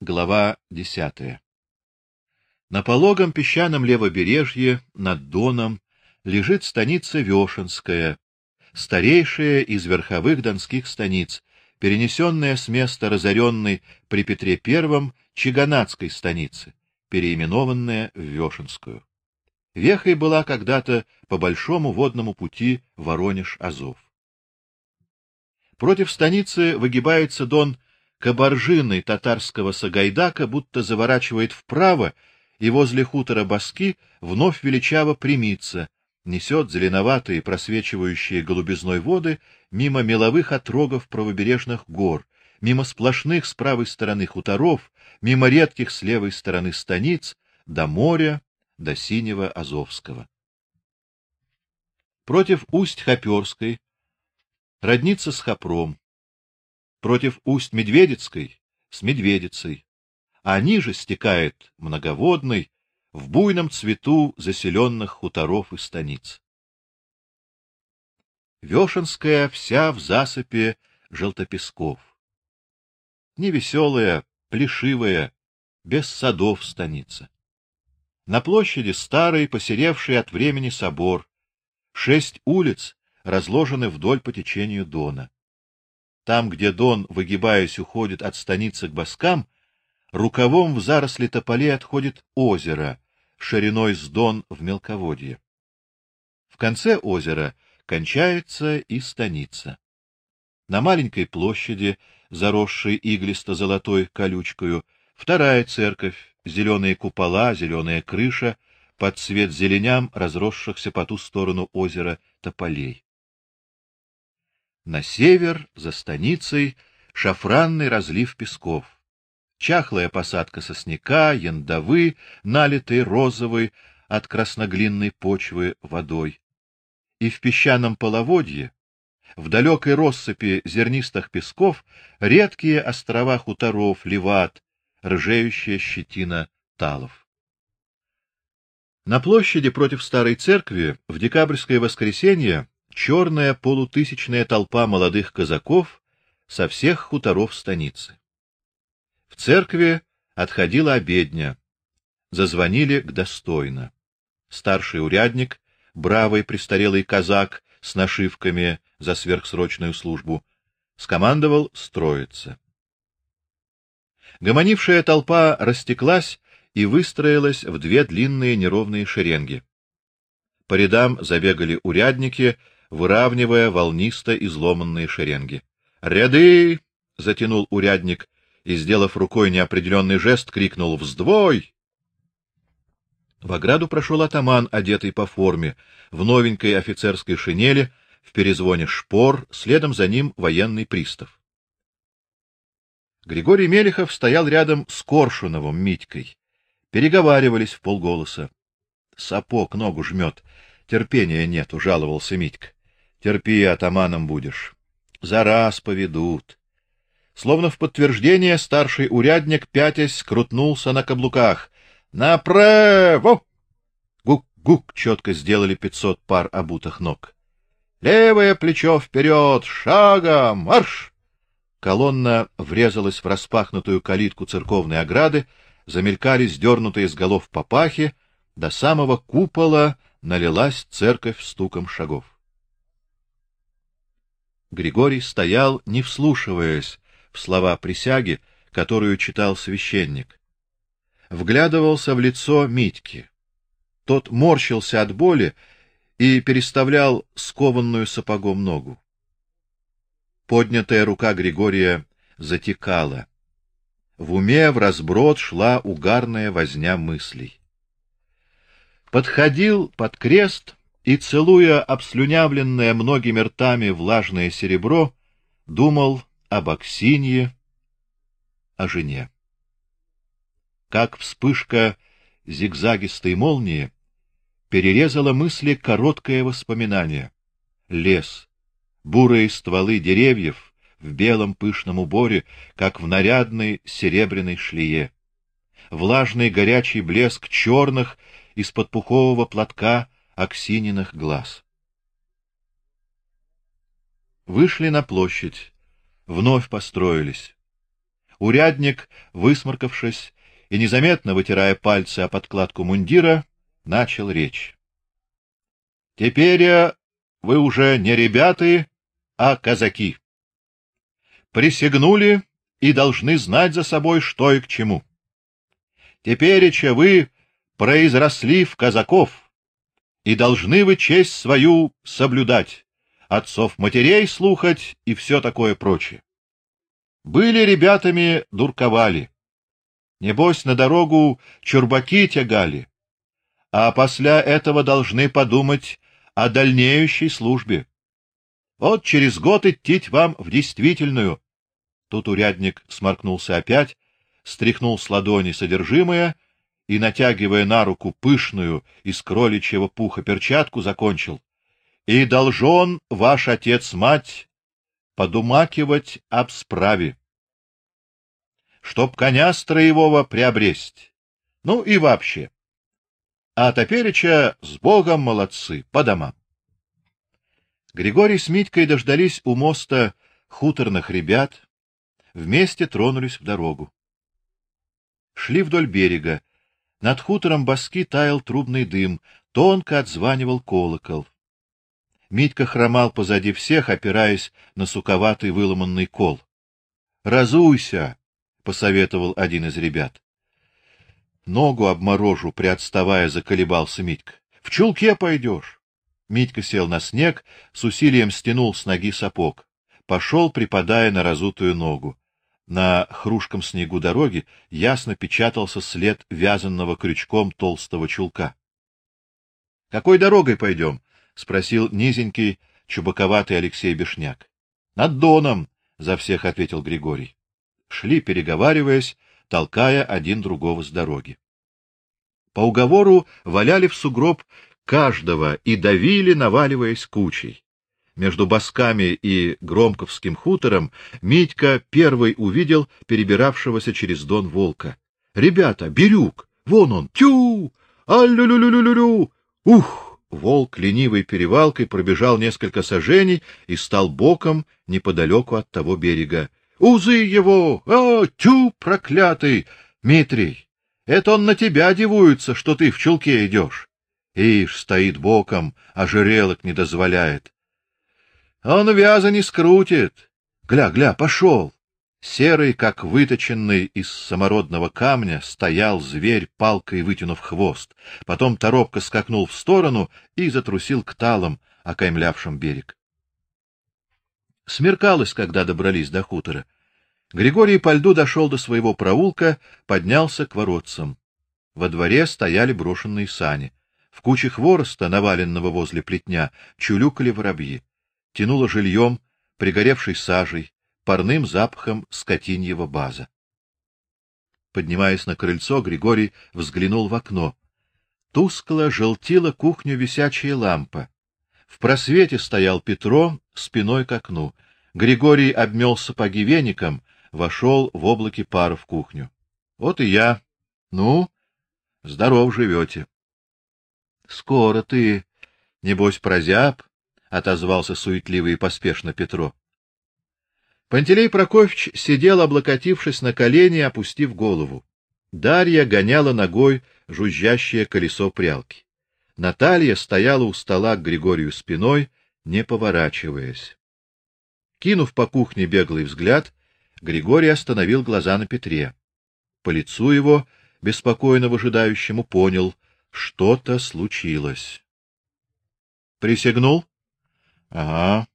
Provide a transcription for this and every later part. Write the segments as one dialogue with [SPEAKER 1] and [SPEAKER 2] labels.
[SPEAKER 1] Глава 10. На пологом песчаном левобережье над Доном лежит станица Вешенская, старейшая из верховых донских станиц, перенесенная с места разоренной при Петре I Чиганатской станицы, переименованная в Вешенскую. Вехой была когда-то по большому водному пути Воронеж-Азов. Против станицы выгибается Дон Кабаржиной татарского Сагайдака, будто заворачивает вправо, и возле хутора Баски вновь величаво примится, несет зеленоватые, просвечивающие голубизной воды мимо меловых отрогов правобережных гор, мимо сплошных с правой стороны хуторов, мимо редких с левой стороны станиц, до моря, до синего Азовского. Против усть Хоперской роднится с Хопром, против усть Медведицкой с Медведицей, а ниже стекает многоводный в буйном цвету заселенных хуторов и станиц. Вешенская вся в засыпи желтопесков. Невеселая, плешивая, без садов станица. На площади старый, посеревший от времени собор. Шесть улиц разложены вдоль по течению Дона. Там, где Дон, выгибаясь, уходит от станицы к Баскам, рукавом в заросли тополей отходит озеро, шириной с Дон в мелководье. В конце озера кончается и станица. На маленькой площади, заросшей иглисто-золотой колючкою, вторая церковь, зеленые купола, зеленая крыша, под цвет зеленям разросшихся по ту сторону озера тополей. На север, за станицей, шафранный разлив песков. Чахлая посадка сосняка, яндовы, налитые розовой от красноглинной почвы водой. И в песчаном половодье, в далекой россыпи зернистых песков, редкие острова хуторов, леват, рыжеющая щетина талов. На площади против старой церкви в декабрьское воскресенье черная полутысячная толпа молодых казаков со всех хуторов станицы. В церкви отходила обедня. Зазвонили к достойно. Старший урядник, бравый престарелый казак с нашивками за сверхсрочную службу, скомандовал строиться. Гомонившая толпа растеклась и выстроилась в две длинные неровные шеренги. По рядам забегали урядники, выравнивая волнисто изломанные шеренги. "Ряды!" затянул урядник и, сделав рукой неопределенный жест, крикнул: "Вздвой!" В ограду прошел атаман, одетый по форме, в новенькой офицерской шинели, в перезвоне шпор, следом за ним военный пристав. Григорий Мелехов стоял рядом с Коршуновым Митькой. Переговаривались в полголоса. Сапог ногу жмет, терпения нет, жаловался Митька. Терпи, атаманом будешь. За раз поведут. Словно в подтверждение старший урядник пятясь крутнулся на каблуках. Направо! Гук-гук четко сделали пятьсот пар обутых ног. Левое плечо вперед, шагом, марш! Колонна врезалась в распахнутую калитку церковной ограды, замелькали сдернутые с голов папахи, до самого купола налилась церковь стуком шагов. Григорий стоял, не вслушиваясь в слова присяги, которую читал священник. Вглядывался в лицо Митьки. Тот морщился от боли и переставлял скованную сапогом ногу. Поднятая рука Григория затекала. В уме в разброд шла угарная возня мыслей. Подходил под крест и, целуя обслюнявленное многими ртами влажное серебро, думал об Аксинье, о жене. Как вспышка зигзагистой молнии перерезала мысли короткое воспоминание. Лес, бурые стволы деревьев в белом пышном уборе, как в нарядной серебряной шлее. Влажный горячий блеск черных из-под пухового платка аксининых глаз. Вышли на площадь, вновь построились. Урядник, высморкавшись и незаметно вытирая пальцы о подкладку мундира, начал речь. Теперь э, вы уже не ребята, а казаки. Присягнули и должны знать за собой, что и к чему. Тепереча вы произросли в казаков, и должны вы честь свою соблюдать, отцов-матерей слухать и все такое прочее. Были ребятами дурковали. Небось, на дорогу чурбаки тягали, а после этого должны подумать о дальнейшей службе. Вот через год идти вам в действительную. Тут урядник сморкнулся опять, стряхнул с ладони содержимое и, натягивая на руку пышную из кроличьего пуха перчатку, закончил: "И должен ваш отец-мать подумакивать об справе, чтоб коня строевого приобресть. Ну и вообще. А топереча с Богом молодцы, по домам". Григорий с Митькой дождались у моста хуторных ребят, вместе тронулись в дорогу. Шли вдоль берега. Над хутором Баски таял трубный дым, тонко отзванивал колокол. Митька хромал позади всех, опираясь на суковатый выломанный кол. "Разуйся", посоветовал один из ребят. Ногу обморожу, приотставая, заколебался Митька. "В чулке пойдешь. Митька сел на снег, с усилием стянул с ноги сапог, пошел, припадая на разутую ногу. На хрушком снегу дороги ясно печатался след вязанного крючком толстого чулка. Какой дорогой пойдем? — спросил низенький, чубаковатый Алексей Бешняк. — Над Доном, — за всех ответил Григорий. Шли, переговариваясь, толкая один другого с дороги. По уговору валяли в сугроб каждого и давили, наваливаясь кучей. Между Басками и Громковским хутором Митька первый увидел перебиравшегося через Дон волка. Ребята, Бирюк, вон он. Тю! Аллю-лю-лю-лю-лю! Ух! Волк ленивой перевалкой пробежал несколько саженей и стал боком неподалеку от того берега. Узы его! А, тю, проклятый! Митрий, это он на тебя дивуется, что ты в чулке идешь. Ишь, стоит боком, ожерелок не дозволяет. Он вяза не скрутит. Гля, гля, пошел. Серый, как выточенный из самородного камня, стоял зверь, палкой вытянув хвост. Потом торопко скакнул в сторону и затрусил к талам, окаймлявшим берег. Смеркалось, когда добрались до хутора. Григорий по льду дошел до своего проулка, поднялся к воротцам. Во дворе стояли брошенные сани. В куче хвороста, наваленного возле плетня, чулюкали воробьи. Тянуло жильем, пригоревшей сажей, парным запахом скотиньего база. Поднимаясь на крыльцо, Григорий взглянул в окно. Тускло желтила кухню висячая лампа. В просвете стоял Петро спиной к окну. Григорий обмел сапоги веником, вошел в облаке пара в кухню. Вот и я. Ну, здоров живете. Скоро ты, небось, прозяб, отозвался суетливо и поспешно Петро. Пантелей Прокофьевич сидел, облокотившись на колени, опустив голову. Дарья гоняла ногой жужжащее колесо прялки. Наталья стояла у стола к Григорию спиной, не поворачиваясь. Кинув по кухне беглый взгляд, Григорий остановил глаза на Петре. По лицу его, беспокойно выжидающему, понял — что-то случилось. Присягнул? Ага.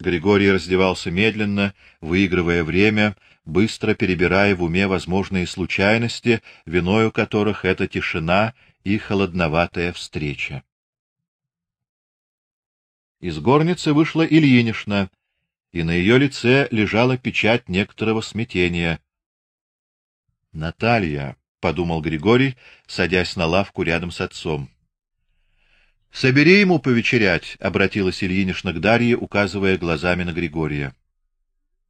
[SPEAKER 1] Григорий раздевался медленно, выигрывая время, быстро перебирая в уме возможные случайности, виною которых эта тишина и холодноватая встреча. Из горницы вышла Ильинишна, и на ее лице лежала печать некоторого смятения. Наталья, подумал Григорий, садясь на лавку рядом с отцом. Собери ему повечерять, обратилась Ильинишна к Дарье, указывая глазами на Григория.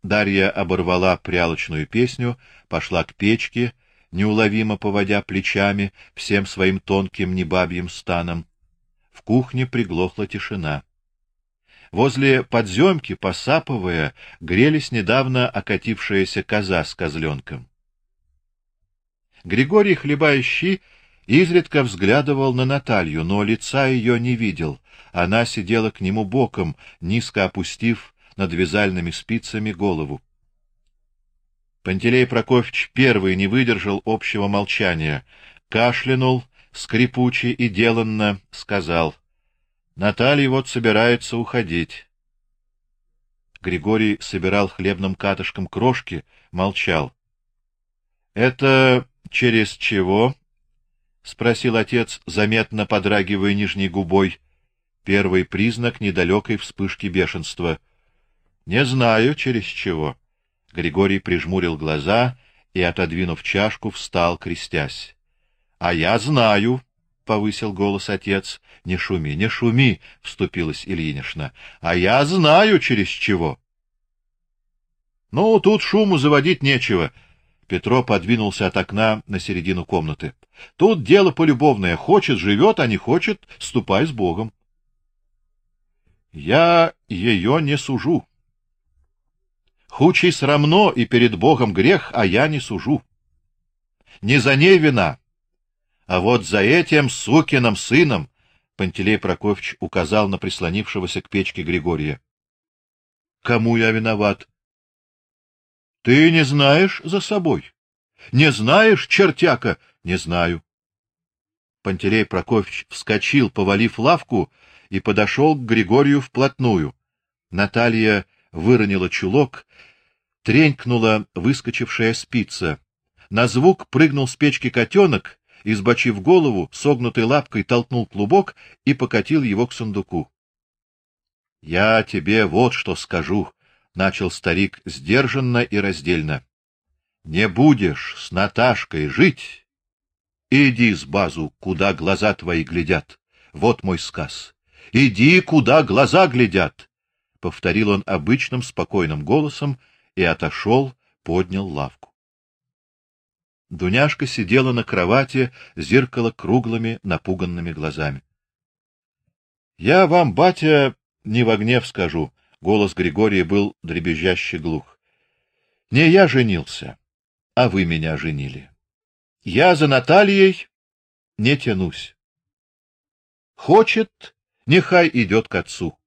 [SPEAKER 1] Дарья оборвала прялочную песню, пошла к печке, неуловимо поводя плечами всем своим тонким небабьим станом. В кухне приглохла тишина. Возле подземки, посапывая, грелись недавно окатившаяся коза с козленком. Григорий, хлебая щи, изредка взглядывал на Наталью, но лица ее не видел. Она сидела к нему боком, низко опустив над вязальными спицами голову. Пантелей Прокофьевич первый не выдержал общего молчания, кашлянул скрипуче и деланно сказал: "Наталья вот собирается уходить". Григорий собирал хлебным катышком крошки, молчал. "Это через чего?" Спросил отец, заметно подрагивая нижней губой. Первый признак недалекой вспышки бешенства. Не знаю, через чего. Григорий прижмурил глаза и, отодвинув чашку, встал, крестясь. — А я знаю, — повысил голос отец. — Не шуми, не шуми, — вступилась Ильинична. — А я знаю, через чего. — Ну, тут шуму заводить нечего. Петро подвинулся от окна на середину комнаты. — Тут дело полюбовное. Хочет — живет, а не хочет — ступай с Богом. — Я ее не сужу. Хучий срамно и перед Богом грех, а я не сужу. Не за ней вина, а вот за этим сукиным сыном, Пантелей Прокофьевич указал на прислонившегося к печке Григория. Кому я виноват? Ты не знаешь за собой? Не знаешь, чертяка? Не знаю. Пантелей Прокофьевич вскочил, повалив лавку, и подошел к Григорию вплотную. Наталья выронила чулок, тренькнула выскочившая спица. На звук прыгнул с печки котенок и, сбочив голову, согнутой лапкой толкнул клубок и покатил его к сундуку. — Я тебе вот что скажу, — начал старик сдержанно и раздельно. — Не будешь с Наташкой жить, иди с базу, куда глаза твои глядят. Вот мой сказ. Иди, куда глаза глядят повторил он обычным спокойным голосом и отошел, поднял лавку. Дуняшка сидела на кровати, зеркало круглыми, напуганными глазами. Я вам, батя, не в гнев скажу, голос Григория был дребезжаще глух. Не я женился, а вы меня женили. Я за Натальей не тянусь. Хочет, нехай идет к отцу.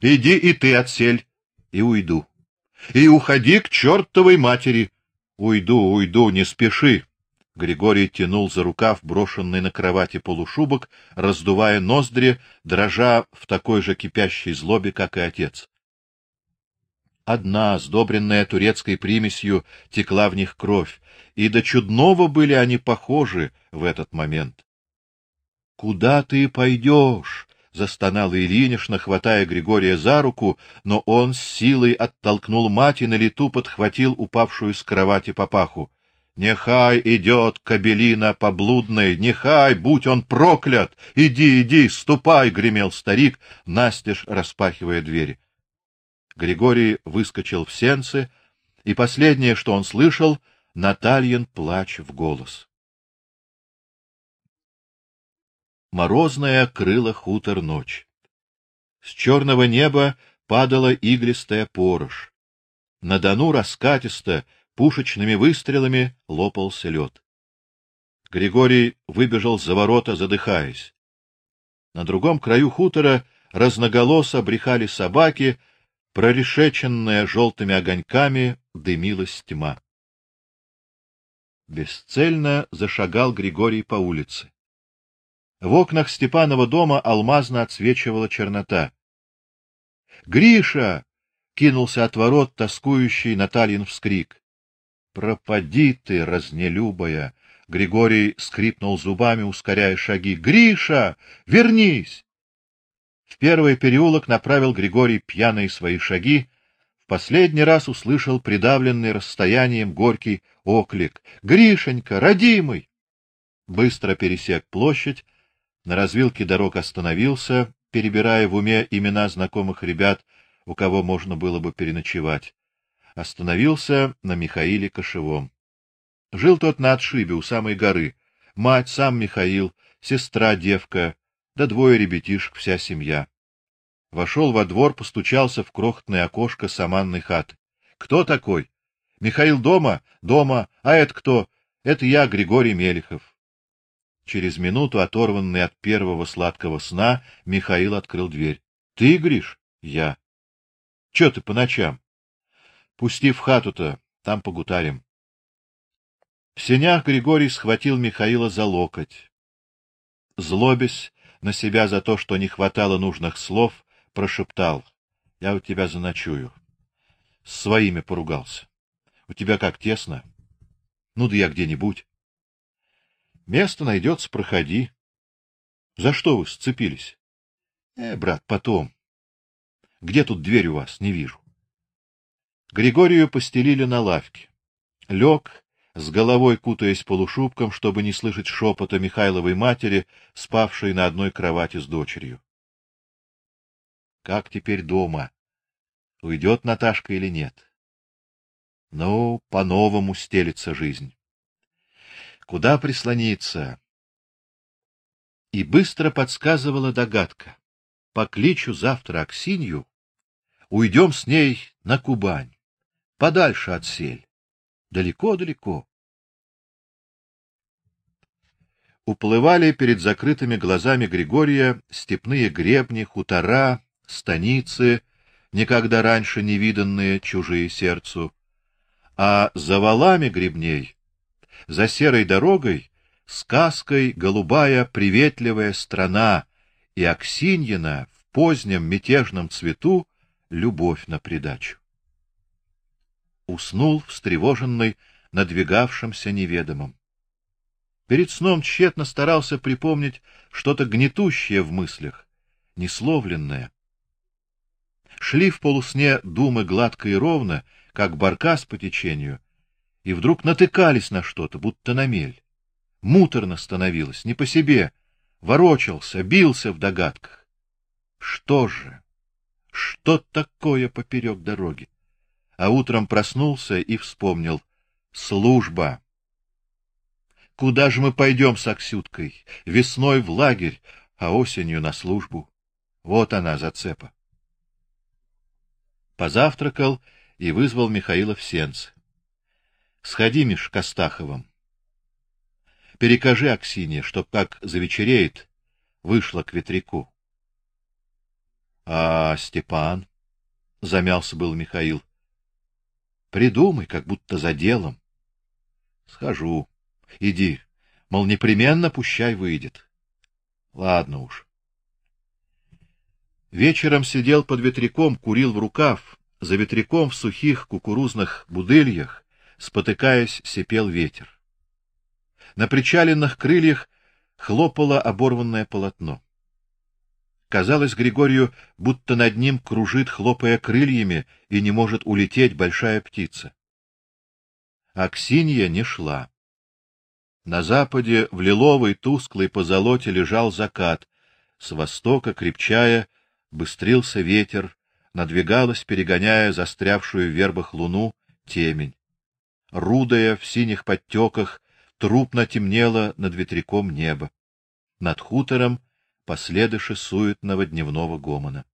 [SPEAKER 1] Иди и ты отсель, и уйду. И уходи к чертовой матери. Уйду, уйду, не спеши. Григорий тянул за рукав брошенный на кровати полушубок, раздувая ноздри, дрожа в такой же кипящей злобе, как и отец. Одна, сдобренная турецкой примесью, текла в них кровь, и до чудного были они похожи в этот момент. Куда ты пойдешь? застонала Ильинична, хватая Григория за руку, но он с силой оттолкнул мать и на лету подхватил упавшую с кровати папаху. Нехай идет кабелина поблудной, нехай, будь он проклят! Иди, иди, ступай, гремел старик, настежь распахивая двери. Григорий выскочил в сенцы, и последнее, что он слышал, Натальин плач в голос. Морозная крыла хутор ночь. С черного неба падала иглистая порош. На Дону раскатисто пушечными выстрелами лопался лед. Григорий выбежал за ворота, задыхаясь. На другом краю хутора разноголосо брехали собаки, прорешеченная желтыми огоньками дымилась тьма. Бесцельно зашагал Григорий по улице. В окнах Степанова дома алмазно отсвечивала чернота. Гриша кинулся от ворот тоскующий Натальин вскрик. Пропади ты, разнелюбая, Григорий скрипнул зубами, ускоряя шаги. Гриша, вернись. В первый переулок направил Григорий пьяные свои шаги, последний раз услышал придавленный расстоянием горький оклик: "Гришенька, родимый!" Быстро пересек площадь, на развилке дорог остановился, перебирая в уме имена знакомых ребят, у кого можно было бы переночевать. Остановился на Михаиле Кошевом. Жил тот на отшибе у самой горы. Мать, сам Михаил, сестра, девка, да двое ребятишек, вся семья. Вошел во двор, постучался в крохотное окошко саманной хаты. Кто такой? Михаил дома? Дома. А это кто? Это я, Григорий Мелихов. Через минуту, оторванный от первого сладкого сна, Михаил открыл дверь. Ты, Гриш? Я. Что ты по ночам? Пусти в хату-то, там погутарим. В сенях Григорий схватил Михаила за локоть. Злобясь на себя за то, что не хватало нужных слов, прошептал: "Я у тебя заночую". С своими поругался. У тебя как тесно? Ну да я где-нибудь. Место найдется, проходи. За что вы сцепились? Э, брат, потом. Где тут дверь у вас? Не вижу. Григорию постелили на лавке. Лег, с головой кутаясь полушубком, чтобы не слышать шепота Михайловой матери, спавшей на одной кровати с дочерью. Как теперь дома? Уйдет Наташка или нет? Ну, по-новому стелится жизнь. Куда прислониться? И быстро подсказывала догадка. Покличу завтра Аксинью, уйдем с ней на Кубань, подальше от сель, далеко-далеко. Уплывали перед закрытыми глазами Григория степные гребни, хутора, станицы, никогда раньше не виданные чужие сердцу, а за валами гребней за серой дорогой сказкой голубая приветливая страна и Аксиньина в позднем мятежном цвету любовь на придачу. Уснул встревоженный надвигавшимся неведомым. Перед сном тщетно старался припомнить что-то гнетущее в мыслях, несловленное. Шли в полусне думы гладко и ровно, как баркас по течению, и вдруг натыкались на что-то, будто на мель. Муторно становилось, не по себе, ворочался, бился в догадках. Что же? Что такое поперек дороги? А утром проснулся и вспомнил: служба. Куда же мы пойдем с Аксюткой? Весной в лагерь, а осенью на службу. Вот она зацепа. Позавтракал и вызвал Михаила в сенцы. Сходи, Миш, к Астаховым. Перекажи Аксине, чтоб как завечереет, вышла к ветряку. А Степан замялся был Михаил. Придумай, как будто за делом. Схожу. Иди, мол, непременно пущай выйдет. Ладно уж. Вечером сидел под ветряком, курил в рукав, за ветряком в сухих кукурузных будыльях спотыкаясь, сипел ветер. На причаленных крыльях хлопало оборванное полотно. Казалось Григорию, будто над ним кружит, хлопая крыльями, и не может улететь большая птица. Аксинья не шла. На западе в лиловой тусклой позолоте лежал закат, с востока крепчая быстрился ветер, надвигалась, перегоняя застрявшую в вербах луну, темень рудая в синих подтеках, трупно темнело над ветряком небо. Над хутором последыши суетного дневного гомона.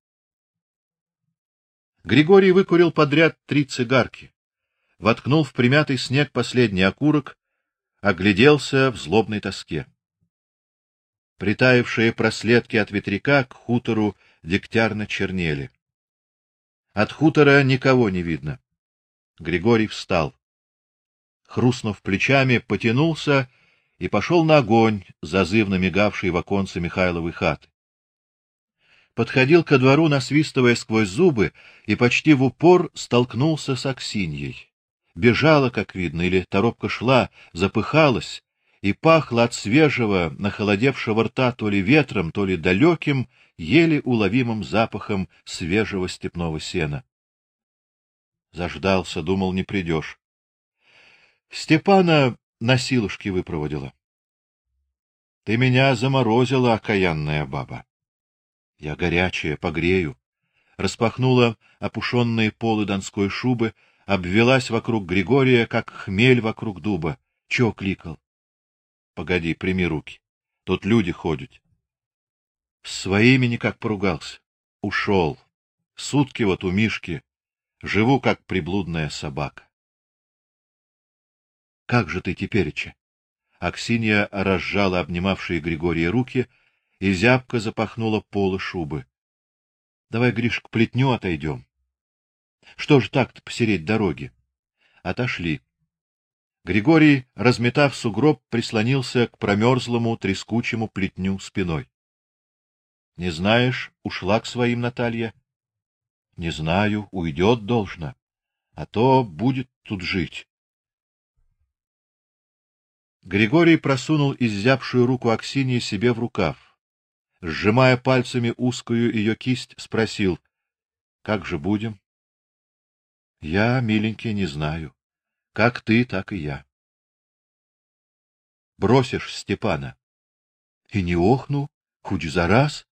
[SPEAKER 1] Григорий выкурил подряд три цигарки, воткнул в примятый снег последний окурок, огляделся в злобной тоске. Притаившие проследки от ветряка к хутору дегтярно чернели. От хутора никого не видно. Григорий встал хрустнув плечами, потянулся и пошел на огонь, зазывно мигавший в оконце Михайловой хаты. Подходил ко двору, насвистывая сквозь зубы, и почти в упор столкнулся с Аксиньей. Бежала, как видно, или торопко шла, запыхалась, и пахло от свежего, нахолодевшего рта то ли ветром, то ли далеким, еле уловимым запахом свежего степного сена. Заждался, думал, не придешь. Степана на силушки выпроводила. Ты меня заморозила, окаянная баба. Я горячая, погрею. Распахнула опушенные полы донской шубы, обвелась вокруг Григория, как хмель вокруг дуба. Чё кликал? Погоди, прими руки. Тут люди ходят. С своими никак поругался. ушел. Сутки вот у Мишки. Живу, как приблудная собака.
[SPEAKER 2] Как же ты тепереча? Аксинья разжала обнимавшие Григория руки и зябко запахнула полы шубы. Давай, Гриш, к плетню отойдем. Что ж так-то посереть дороги? Отошли. Григорий, разметав сугроб, прислонился к промерзлому трескучему плетню спиной. Не знаешь, ушла к своим Наталья? Не знаю, уйдет должна, а то будет тут жить. Григорий просунул изябшую руку Аксиньи себе в рукав. Сжимая пальцами узкую ее кисть, спросил: "Как же будем?" "Я, миленький, не знаю. Как ты, так и я. Бросишь Степана?" "И не охну, хоть за раз.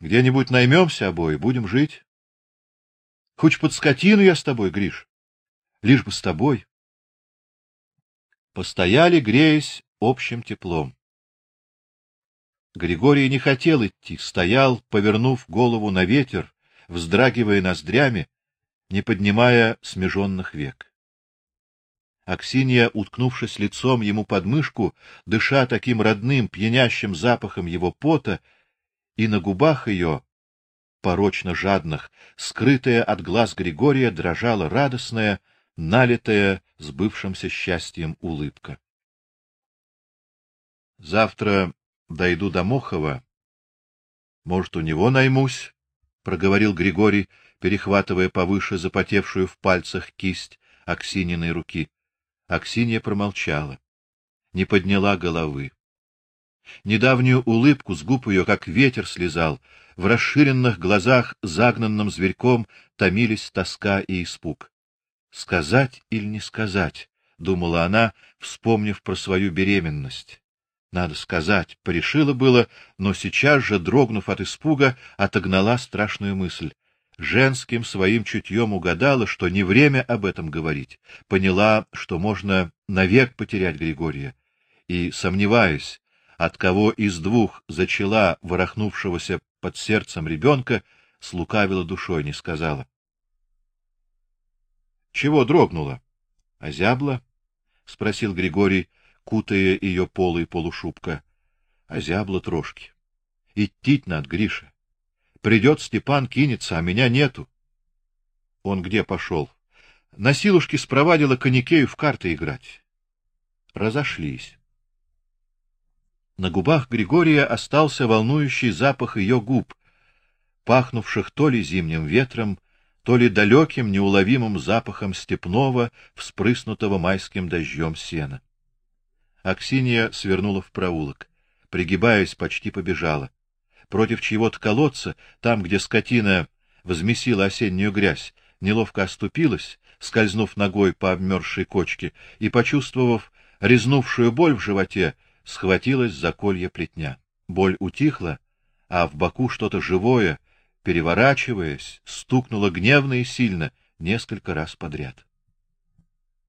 [SPEAKER 2] Где-нибудь наймемся обои, будем жить. Хоть под скотину я с тобой, Гриш. Лишь бы с тобой. Постояли, греясь общим теплом. Григорий не хотел идти, стоял, повернув голову на ветер, вздрагивая ноздрями, не поднимая смеженных век. Аксинья, уткнувшись лицом ему под мышку, дыша таким родным, пьянящим запахом его пота, и на губах ее, порочно жадных, скрытая от глаз Григория, дрожала радостная, налитая сбывшимся счастьем улыбка. Завтра дойду до Мохова. Может, у него наймусь, проговорил Григорий, перехватывая повыше запотевшую в пальцах кисть Аксининой руки. Аксинья промолчала, не подняла головы. Недавнюю улыбку с губ ее, как ветер слезал, в расширенных глазах загнанным зверьком томились тоска и испуг. Сказать или не сказать, думала она, вспомнив про свою беременность. Надо сказать, порешила было, но сейчас же, дрогнув от испуга, отогнала страшную мысль. Женским своим чутьем угадала, что не время об этом говорить. Поняла, что можно навек потерять Григория. И сомневаясь, от кого из двух зачала ворохнувшегося под сердцем ребенка, слукавила душой, не сказала. Чего дрогнула? Озябла? спросил Григорий, кутая ее полой полушубка. Озябла трошки. Идти надо, Гриша. Придет Степан, кинется, а меня нету. Он где пошел? На силушки спровадила Коникею в карты играть. Разошлись. На губах Григория остался волнующий запах ее губ, пахнувших то ли зимним ветром, то ли далеким неуловимым запахом степного, вспрыснутого майским дождем сена. Аксинья свернула в проулок, пригибаясь, почти побежала. Против чьего-то колодца, там, где скотина взмесила осеннюю грязь, неловко оступилась, скользнув ногой по обмерзшей кочке и почувствовав резнувшую боль в животе, схватилась за колья плетня. Боль утихла, а в боку что-то живое, переворачиваясь, стукнуло гневно и сильно несколько раз подряд.